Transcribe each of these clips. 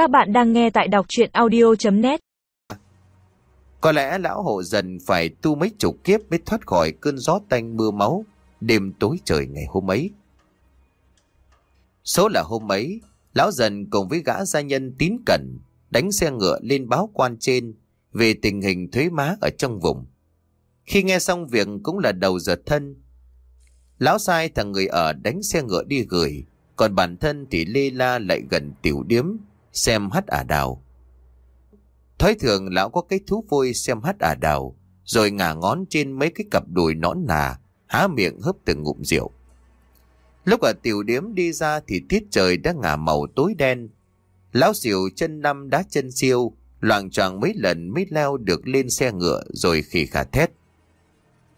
Các bạn đang nghe tại đọc chuyện audio.net Có lẽ lão hộ dần phải tu mấy chục kiếp mới thoát khỏi cơn gió tanh mưa máu đêm tối trời ngày hôm ấy. Số là hôm ấy, lão dần cùng với gã gia nhân tín cẩn đánh xe ngựa lên báo quan trên về tình hình thuế má ở trong vùng. Khi nghe xong việc cũng là đầu giờ thân, lão sai thằng người ở đánh xe ngựa đi gửi, còn bản thân thì lê la lại gần tiểu điếm xem hát ả đào. Thói thường lão có cái thú vui xem hát ả đào, rồi ngả ngón trên mấy cái cặp đùi nõn nà, há miệng hớp từng ngụm rượu. Lúc ở tiểu điếm đi ra thì tiết trời đã ngả màu tối đen. Lão xỉu chân năm đá chân siêu, loàng choạng mấy lần mới leo được lên xe ngựa rồi khỉ khả thét.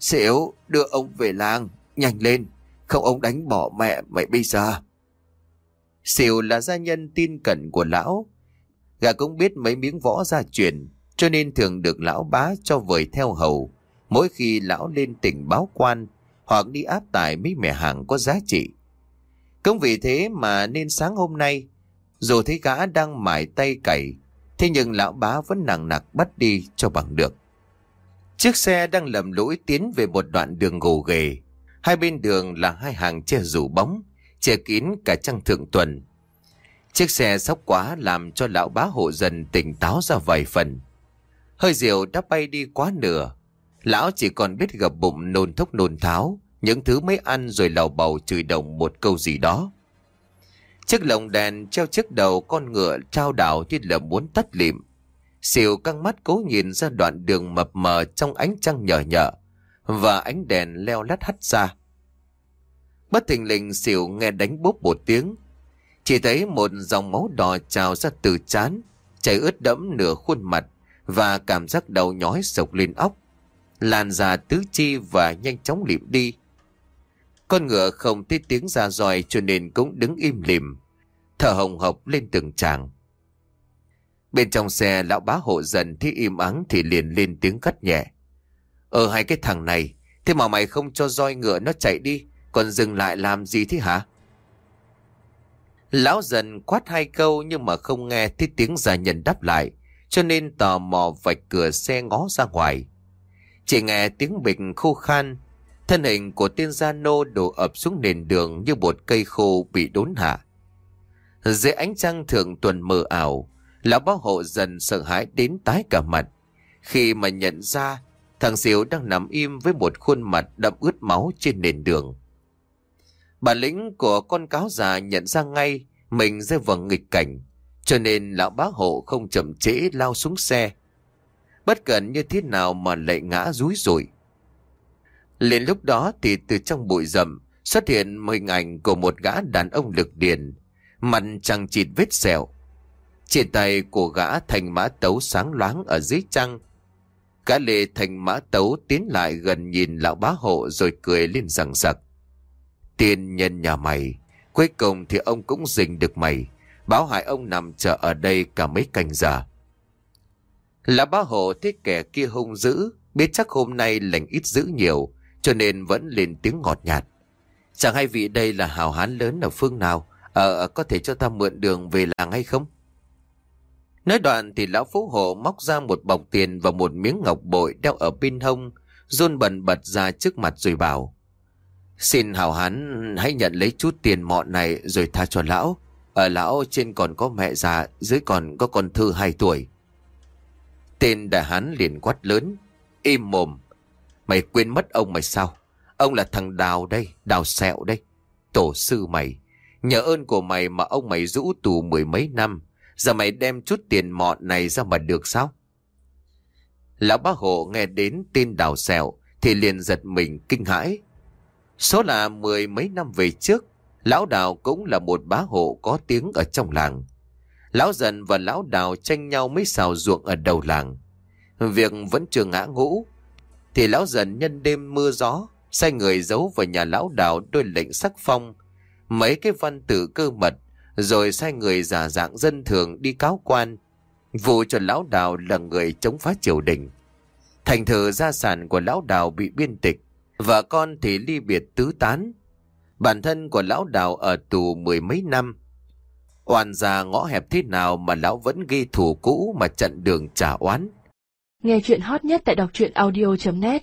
Xỉu, đưa ông về làng, nhanh lên, không ông đánh bỏ mẹ mày bây giờ. Xỉu là gia nhân tin cẩn của lão. Gà cũng biết mấy miếng võ gia truyền, cho nên thường được lão bá cho vời theo hầu. Mỗi khi lão lên tỉnh báo quan, hoặc đi áp tải mấy mẹ hàng có giá trị. Cũng vì thế mà nên sáng hôm nay, dù thấy gã đang mải tay cày, thế nhưng lão bá vẫn nặng nặc bắt đi cho bằng được. Chiếc xe đang lầm lũi tiến về một đoạn đường gồ ghề. Hai bên đường là hai hàng che rủ bóng, che kín cả trăng thượng tuần. Chiếc xe sóc quá làm cho lão bá hộ dần tỉnh táo ra vài phần. Hơi rượu đã bay đi quá nửa. Lão chỉ còn biết gập bụng nôn thốc nôn tháo, những thứ mới ăn rồi lầu bầu chửi đồng một câu gì đó. Chiếc lồng đèn treo trước đầu con ngựa trao đảo như là muốn tắt lịm. Xỉu căng mắt cố nhìn ra đoạn đường mập mờ trong ánh trăng nhở nhở và ánh đèn leo lát hắt ra. Bất thình lình xỉu nghe đánh bốp một tiếng. Chỉ thấy một dòng máu đỏ trào ra từ chán, chảy ướt đẫm nửa khuôn mặt và cảm giác đầu nhói sộc lên óc. Làn ra tứ chi và nhanh chóng lịm đi. Con ngựa không thấy tiếng ra roi cho nên cũng đứng im lìm, thở hồng hộc lên từng tràng. Bên trong xe lão bá hộ dần thấy im ắng thì liền lên tiếng cắt nhẹ. Ờ hai cái thằng này, thế mà mày không cho roi ngựa nó chạy đi, còn dừng lại làm gì thế hả? Lão dần quát hai câu nhưng mà không nghe thấy tiếng gia nhân đáp lại, cho nên tò mò vạch cửa xe ngó ra ngoài. Chỉ nghe tiếng bịch khô khan, thân hình của tên gia nô đổ ập xuống nền đường như một cây khô bị đốn hạ. Dưới ánh trăng thường tuần mờ ảo, lão bác hộ dần sợ hãi đến tái cả mặt. Khi mà nhận ra thằng Diệu đang nằm im với một khuôn mặt đậm ướt máu trên nền đường. Bản lĩnh của con cáo già nhận ra ngay mình rơi vào nghịch cảnh, cho nên lão bá hộ không chậm trễ lao xuống xe. Bất cẩn như thế nào mà lại ngã rúi rồi. Lên lúc đó thì từ trong bụi rậm xuất hiện hình ảnh của một gã đàn ông lực điền, mặt chẳng chịt vết sẹo. Trên tay của gã thành mã tấu sáng loáng ở dưới trăng. Gã lê thành mã tấu tiến lại gần nhìn lão bá hộ rồi cười lên rằng rằng. Tiên nhân nhà mày, cuối cùng thì ông cũng dình được mày. Báo hại ông nằm chờ ở đây cả mấy canh giờ. Lão bá hộ thấy kẻ kia hung dữ, biết chắc hôm nay lành ít dữ nhiều, cho nên vẫn lên tiếng ngọt nhạt. Chẳng hay vị đây là hào hán lớn ở phương nào, ờ, ờ có thể cho ta mượn đường về làng hay không? Nói đoạn thì lão phú hộ móc ra một bọc tiền và một miếng ngọc bội đeo ở bên hông, run bần bật ra trước mặt rồi bảo. Xin hảo hán hãy nhận lấy chút tiền mọn này rồi tha cho lão. Ở lão trên còn có mẹ già, dưới còn có con thư hai tuổi. Tên đại hán liền quát lớn, im mồm. Mày quên mất ông mày sao? Ông là thằng Đào đây, Đào Sẹo đây. Tổ sư mày, nhờ ơn của mày mà ông mày rũ tù mười mấy năm. Giờ mày đem chút tiền mọn này ra mà được sao? Lão bác hộ nghe đến tên Đào Sẹo thì liền giật mình kinh hãi. Số là mười mấy năm về trước, lão Đào cũng là một bá hộ có tiếng ở trong làng. Lão dần và lão Đào tranh nhau mấy xào ruộng ở đầu làng. Việc vẫn chưa ngã ngũ, thì lão dần nhân đêm mưa gió, sai người giấu vào nhà lão Đào đôi lệnh sắc phong, mấy cái văn tự cơ mật, rồi sai người giả dạng dân thường đi cáo quan, vụ cho lão Đào là người chống phá triều đình. Thành thử gia sản của lão Đào bị biên tịch, Vợ con thì ly biệt tứ tán. Bản thân của lão đào ở tù mười mấy năm. Oan ra ngõ hẹp thế nào mà lão vẫn ghi thủ cũ mà chặn đường trả oán. Nghe chuyện hot nhất tại đọc truyện audio.net